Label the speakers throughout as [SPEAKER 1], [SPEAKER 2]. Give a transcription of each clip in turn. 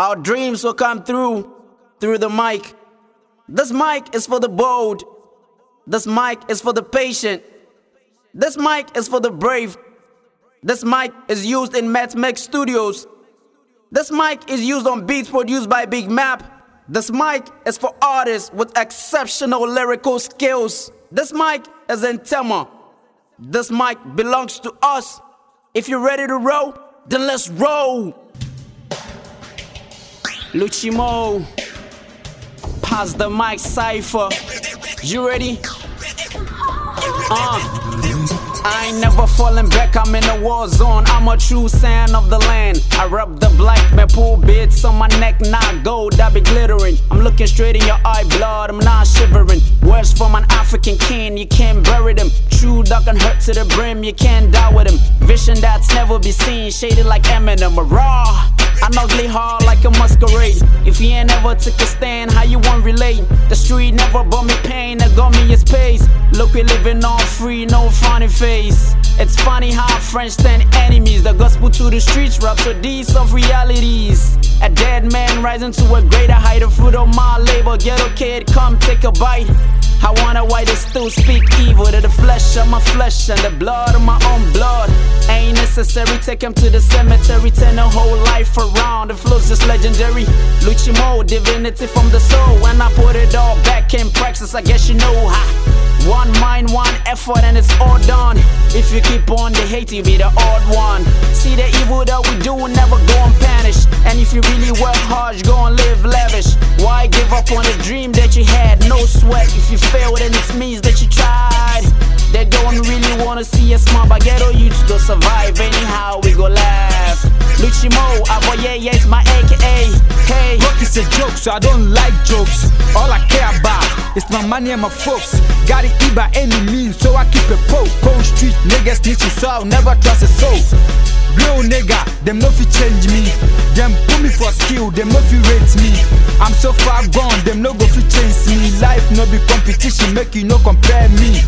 [SPEAKER 1] Our dreams will come through through the mic. This mic is for the bold. This mic is for the patient. This mic is for the brave. This mic is used in Matt Mix Studios. This mic is used on beats produced by Big Map. This mic is for artists with exceptional lyrical skills. This mic is in Tema. This mic belongs to us. If you're ready to roll, then let's roll. Luchimo, pass the mic cipher. You ready? Uh. I ain't never falling back, I'm in a war zone. I'm a true son of the land. I rub the black man, pull bits on my neck, not gold, I be glittering. I'm looking straight in your eye, blood, I'm not shivering. Words from an African king, you can't bury them. True dog can hurt to the brim, you can't die with him. Vision that's never be seen, shaded like Eminem, raw. An ugly heart like a masquerade. If you ain't ever took a stand, how you won't relate? The street never brought me pain, that got me a space. Look, we living all free, no funny face. It's funny how friends turn enemies. The gospel to the streets, rhapsodies of realities. A dead man rising to a greater height. The fruit of my labor. Ghetto kid, come take a bite. I wonder why they still speak evil to the flesh of my flesh and the blood of my own blood. Necessary, take him to the cemetery, turn a whole life around. The flow's just legendary. Luchimo, divinity from the soul. When I put it all back in practice, I guess you know how. One mind, one effort, and it's all done. If you keep on the hate, you be the odd one. See the evil that we do, never go unpunished. And if you really work hard, go and live lavish. Why give up on a dream that you had? No sweat. If you fail, then it means that you tried. They don't really wanna see us smile, but ghetto youths go survive. Anyhow, we go laugh. Luchimo, yeah, it's my AKA. Hey,
[SPEAKER 2] Rock is a joke, so I don't like jokes. All I care about is my money and my folks. Gotta eat by any means, so I keep a poke. Cold street niggas you, so I'll never trust a soul. Real nigga, them no fi change me. Them put me for skill, them no fi rate me. I'm so far gone, them no go fi change me. Life no be competition, make you no compare me.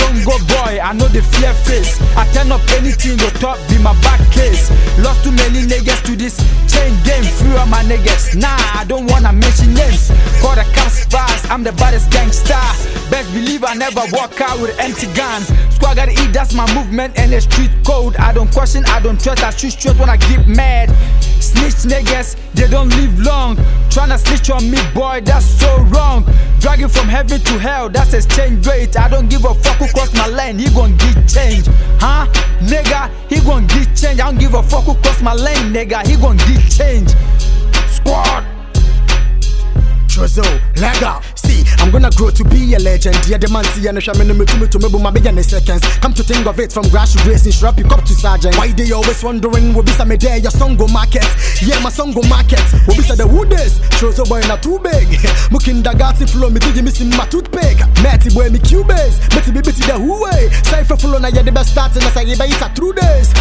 [SPEAKER 2] Zongo boy, I know the fear face. I turn up anything, your top be my back case. Lost too many niggas to this chain game. Few of my niggas, nah, I don't wanna mention names. Call the cops fast, I'm the baddest gangster. Best believe I never walk out with empty gun. Squad gotta eat, that's my movement and the street code. I don't question, I don't trust, I shoot straight when I get mad. Snitch niggas, they don't live long. Tryna snitch on me, boy, that's so wrong. Dragging from heaven to hell, that's exchange rate. I don't give a fuck who cross my line, he gon' get change. Huh? Nigga, he gon' get change. I don't give a fuck who cross my lane, nigga, he gon' get change. Squad.
[SPEAKER 3] Trozo, lega. See, I'm gonna grow to be a legend. Yeah, the man see and shaman me to me to me my big in seconds. Come to think of it from grass to racing, shrub pick up to sergeant. Why they always wondering what be some there your song go market? Yeah, my song go market. What be the wood? Trozo boy not too big. Mukin da gati flow me did me see my toothpick. Matty boy me cubase. Betty be betty the who way. Cypher flow na yeah the best starting as I give it a true days.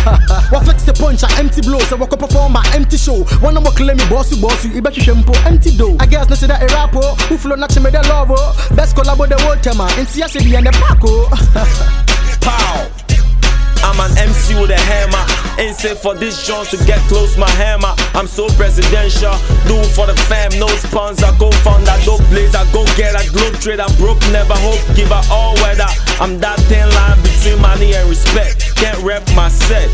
[SPEAKER 3] What flex the punch a empty blows. so walk up perform my empty show. One more claim me boss boss you ibe shempo empty dough. I guess no say that a rapper who flow me the love oh. Best collabo the whole tema. In CSD and the Paco. Oh.
[SPEAKER 4] Pow. I'm an MC with a hammer. Ain't safe for this John to get close my hammer. I'm so presidential. Do for the fam, no sponsor. Go found that dope blaze. I go get a globe trade. I'm broke, never hope. Give her all weather. I'm that thin line between money and respect. Can't rep my set.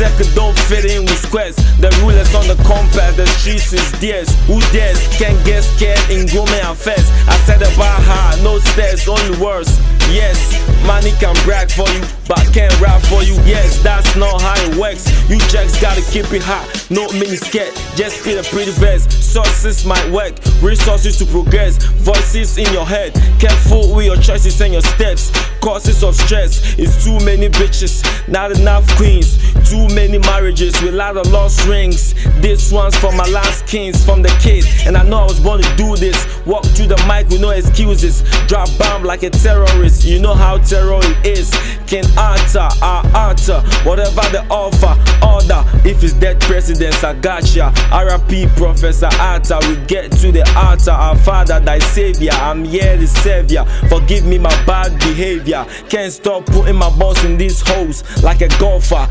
[SPEAKER 4] Second don't fit in with squares. The rulers on the compass. The streets is theirs. Who dares? Can't get scared in and fast. I said about high, no stairs, only words. Yes, money can brag for you, but can't rap for you. Yes, that's not how it works. You just gotta keep it hot, no mini skirt. Just spit a pretty verse. Sources might work, resources to progress. Voices in your head. Careful with your choices and your steps. Causes of stress is too many bitches, not enough queens. Too many marriages with lot of lost rings. This one's for my last kings from the kids. and I know I was born to do this. Walk to the mic with no excuses. Drop bomb like a terrorist. You know how terror it is. Can answer, ah altar. Whatever the offer, order. If it's dead presidents, I gotcha. RP Professor Atta, we get to the altar. Our Father, thy Savior, I'm here to save ya. Forgive me my bad behavior. Can't stop putting my balls in these holes like a golfer.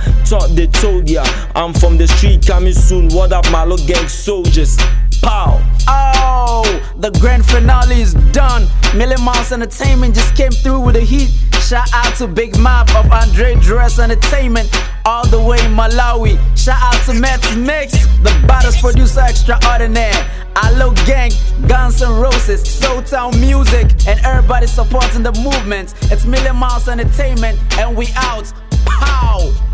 [SPEAKER 4] Thought they told ya. I'm from the street coming soon. What up, Malo gang soldiers? Pow!
[SPEAKER 1] Oh, the grand finale is done. Million Miles Entertainment just came through with the heat. Shout out to Big Map of Andre Dress Entertainment, all the way in Malawi. Shout out to Matt Mix, the baddest producer extraordinaire. Alo Gang, Guns and Roses, Soul Music, and everybody supporting the movement. It's Million Miles Entertainment, and we out. Pow!